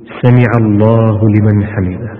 سمع الله لمن حمده.